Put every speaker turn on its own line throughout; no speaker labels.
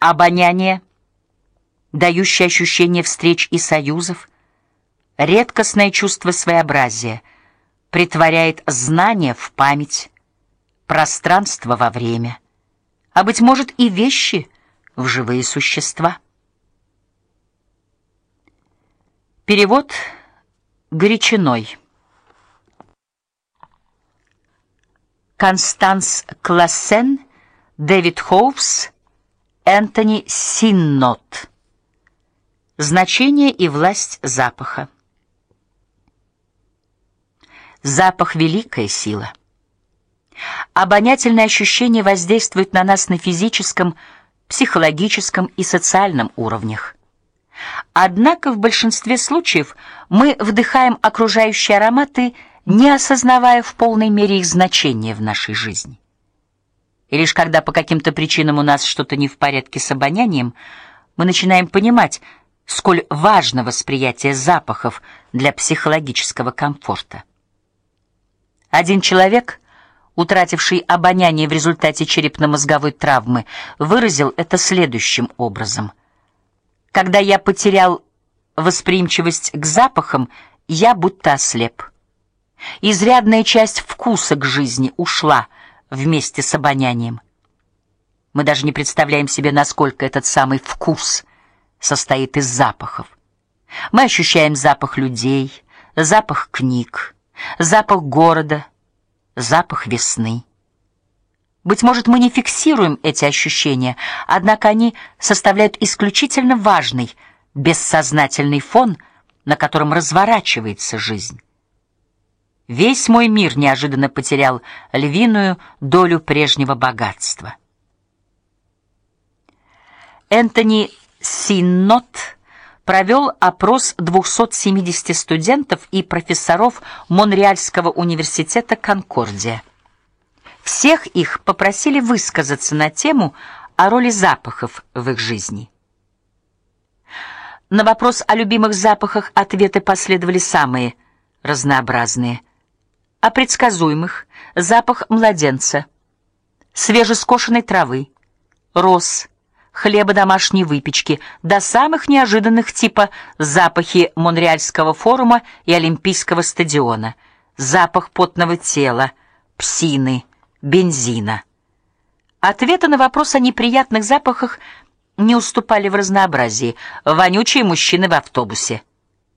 Обоняние, дающее ощущение встреч и союзов, редкостное чувство своеобразия, притворяет знание в память, пространство во время, а быть может и вещи в живые существа. Перевод Горячиной. Констанс Классен, Дэвид Хоувс, Энтони Синнот. Значение и власть запаха. Запах великая сила. Обонятельные ощущения воздействуют на нас на физическом, психологическом и социальном уровнях. Однако в большинстве случаев мы вдыхаем окружающие ароматы, не осознавая в полной мере их значения в нашей жизни. И лишь когда по каким-то причинам у нас что-то не в порядке с обонянием, мы начинаем понимать, сколь важно восприятие запахов для психологического комфорта. Один человек, утративший обоняние в результате черепно-мозговой травмы, выразил это следующим образом: Когда я потерял восприимчивость к запахам, я будто ослеп. Изрядная часть вкуса к жизни ушла вместе с обонянием. Мы даже не представляем себе, насколько этот самый вкус состоит из запахов. Мы ощущаем запах людей, запах книг, запах города, запах весны. Быть может, мы не фиксируем эти ощущения, однако они составляют исключительно важный бессознательный фон, на котором разворачивается жизнь. Весь мой мир неожиданно потерял львиную долю прежнего богатства. Энтони Синнот провел опрос 270 студентов и профессоров Монреальского университета Конкордия. Всех их попросили высказаться на тему о роли запахов в их жизни. На вопрос о любимых запахах ответы последовали самые разнообразные. О предсказуемых: запах младенца, свежескошенной травы, роз, хлеба домашней выпечки до самых неожиданных типа запахи Монреальского форума и Олимпийского стадиона, запах потного тела, псины, бензина. Ответы на вопрос о неприятных запахах не уступали в разнообразии: вонючие мужчины в автобусе,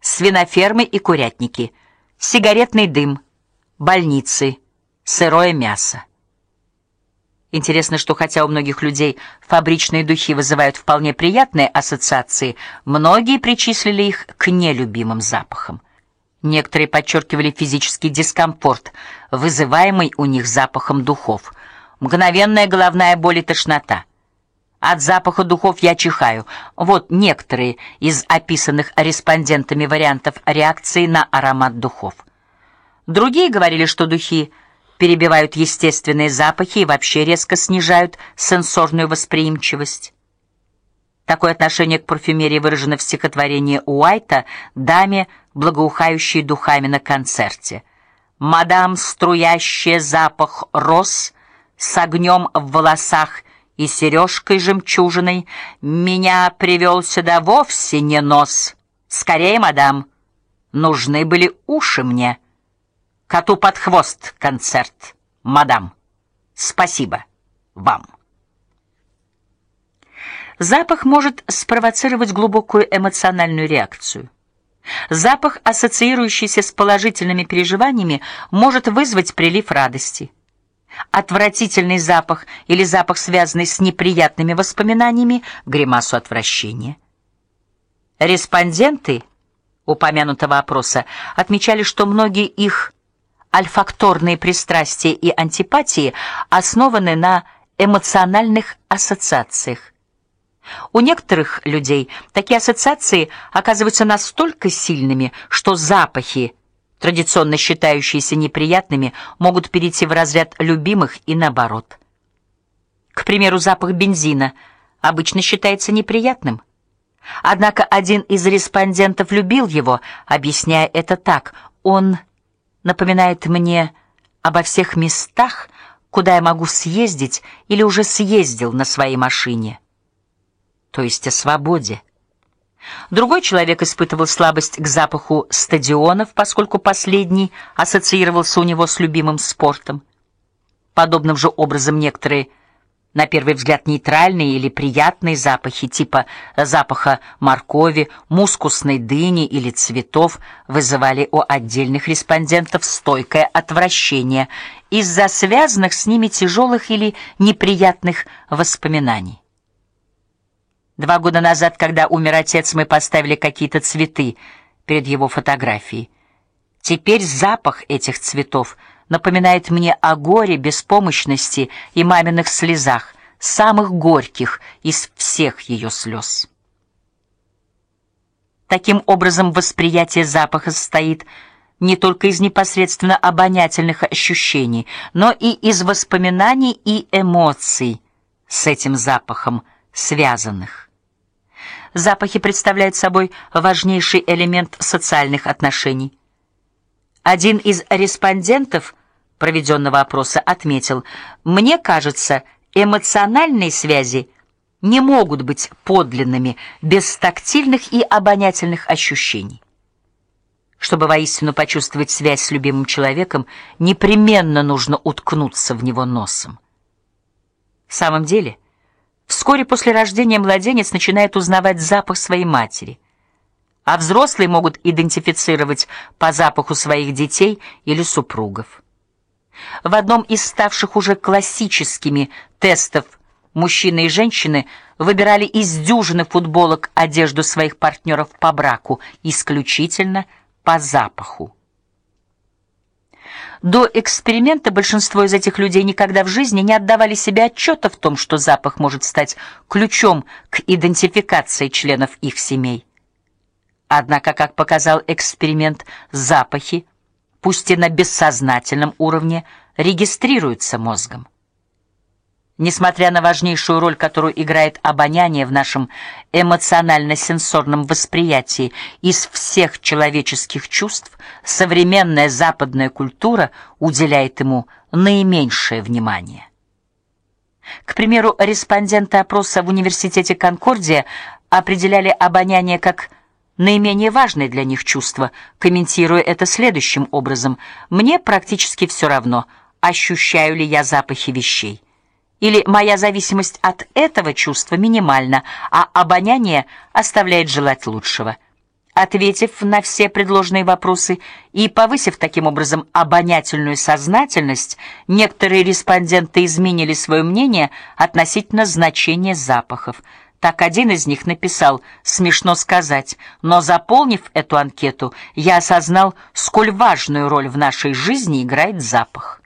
свинофермы и курятники, сигаретный дым, больницы, сырое мясо. Интересно, что хотя у многих людей фабричные духи вызывают вполне приятные ассоциации, многие причислили их к нелюбимым запахам. Некоторые подчеркивали физический дискомфорт, вызываемый у них запахом духов. Мгновенная головная боль и тошнота. От запаха духов я чихаю. Вот некоторые из описанных респондентами вариантов реакции на аромат духов. Другие говорили, что духи перебивают естественные запахи и вообще резко снижают сенсорную восприимчивость. Такое отношение к парфюмерии выражено в стихотворении Уайта «Даме, благоухающей духами на концерте». «Мадам, струящая запах роз, с огнем в волосах и сережкой жемчужиной, меня привел сюда вовсе не нос. Скорее, мадам, нужны были уши мне». Коту под хвост концерт, мадам. Спасибо вам. Запах может спровоцировать глубокую эмоциональную реакцию. Запах, ассоциирующийся с положительными переживаниями, может вызвать прилив радости. Отвратительный запах или запах, связанный с неприятными воспоминаниями, гримасу отвращения. Респонденты упомянутого опроса отмечали, что многие их альфакторные пристрастия и антипатии основаны на эмоциональных ассоциациях. У некоторых людей такие ассоциации оказываются настолько сильными, что запахи, традиционно считающиеся неприятными, могут перейти в разряд любимых и наоборот. К примеру, запах бензина обычно считается неприятным. Однако один из респондентов любил его, объясняя это так: он напоминает мне обо всех местах, куда я могу съездить или уже съездил на своей машине. то есть о свободе. Другой человек испытывал слабость к запаху стадионов, поскольку последний ассоциировался у него с любимым спортом. Подобным же образом некоторые на первый взгляд нейтральные или приятные запахи типа запаха моркови, мускусной дыни или цветов вызывали у отдельных респондентов стойкое отвращение из-за связанных с ними тяжелых или неприятных воспоминаний. Два года назад, когда умер отец, мы поставили какие-то цветы перед его фотографией. Теперь запах этих цветов — напоминает мне о горе, беспомощности и маминых слезах, самых горьких из всех ее слез. Таким образом, восприятие запаха состоит не только из непосредственно обонятельных ощущений, но и из воспоминаний и эмоций с этим запахом связанных. Запахи представляют собой важнейший элемент социальных отношений. Один из респондентов проведенного опроса отметил: "Мне кажется, эмоциональные связи не могут быть подлинными без тактильных и обонятельных ощущений. Чтобы воистину почувствовать связь с любимым человеком, непременно нужно уткнуться в него носом. В самом деле, вскоре после рождения младенец начинает узнавать запах своей матери а взрослые могут идентифицировать по запаху своих детей или супругов. В одном из ставших уже классическими тестов мужчины и женщины выбирали из дюжины футболок одежду своих партнеров по браку исключительно по запаху. До эксперимента большинство из этих людей никогда в жизни не отдавали себе отчета в том, что запах может стать ключом к идентификации членов их семей. Однако, как показал эксперимент, запахи, пусть и на бессознательном уровне, регистрируются мозгом. Несмотря на важнейшую роль, которую играет обоняние в нашем эмоционально-сенсорном восприятии из всех человеческих чувств, современная западная культура уделяет ему наименьшее внимание. К примеру, респонденты опроса в университете Конкордия определяли обоняние как наименее важное для них чувство, комментируя это следующим образом: мне практически все равно, ощущаю ли я запахи вещей. Или моя зависимость от этого чувства минимальна, а обоняние оставляет желать лучшего. Ответив на все предложенные вопросы и повысив таким образом обонятельную сознательность, некоторые респонденты изменили свое мнение относительно значения запахов. Так один из них написал: "Смешно сказать, но заполнив эту анкету, я осознал, сколь важную роль в нашей жизни играет запах".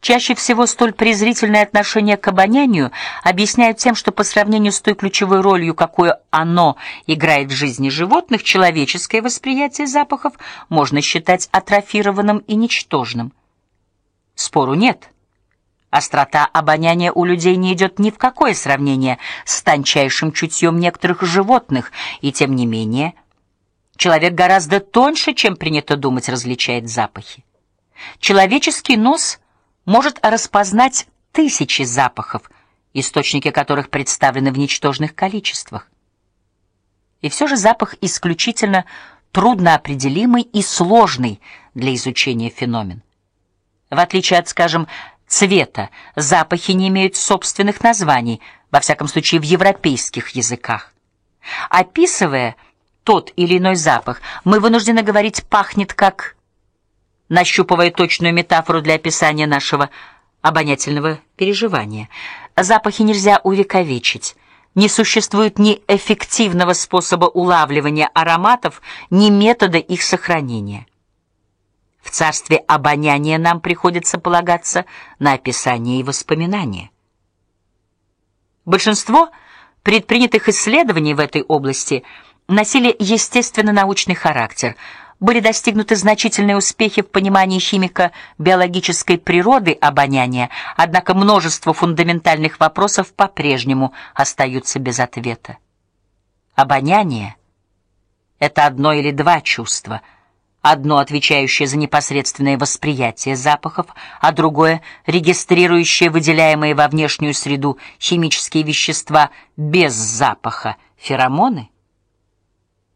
Чаще всего столь презрительное отношение к обонянию объясняют тем, что по сравнению с той ключевой ролью, какую оно играет в жизни животных, человеческое восприятие запахов можно считать атрофированным и ничтожным. Спору нет. Острота обоняния у людей не идет ни в какое сравнение с тончайшим чутьем некоторых животных, и тем не менее человек гораздо тоньше, чем принято думать, различает запахи. Человеческий нос может распознать тысячи запахов, источники которых представлены в ничтожных количествах. И все же запах исключительно трудноопределимый и сложный для изучения феномен. В отличие от, скажем, цвета. Запахи не имеют собственных названий, во всяком случае в европейских языках. Описывая тот или иной запах, мы вынуждены говорить пахнет как нащупывая точную метафору для описания нашего обонятельного переживания. Запахи нельзя увековечить. Не существует ни эффективного способа улавливания ароматов, ни метода их сохранения. В царстве обоняния нам приходится полагаться на описание и воспоминания. Большинство предпринятых исследований в этой области носили естественно-научный характер. Были достигнуты значительные успехи в понимании химико-биологической природы обоняния, однако множество фундаментальных вопросов по-прежнему остаются без ответа. Обоняние это одно или два чувства – одно отвечающее за непосредственное восприятие запахов, а другое регистрирующее выделяемые во внешнюю среду химические вещества без запаха, феромоны.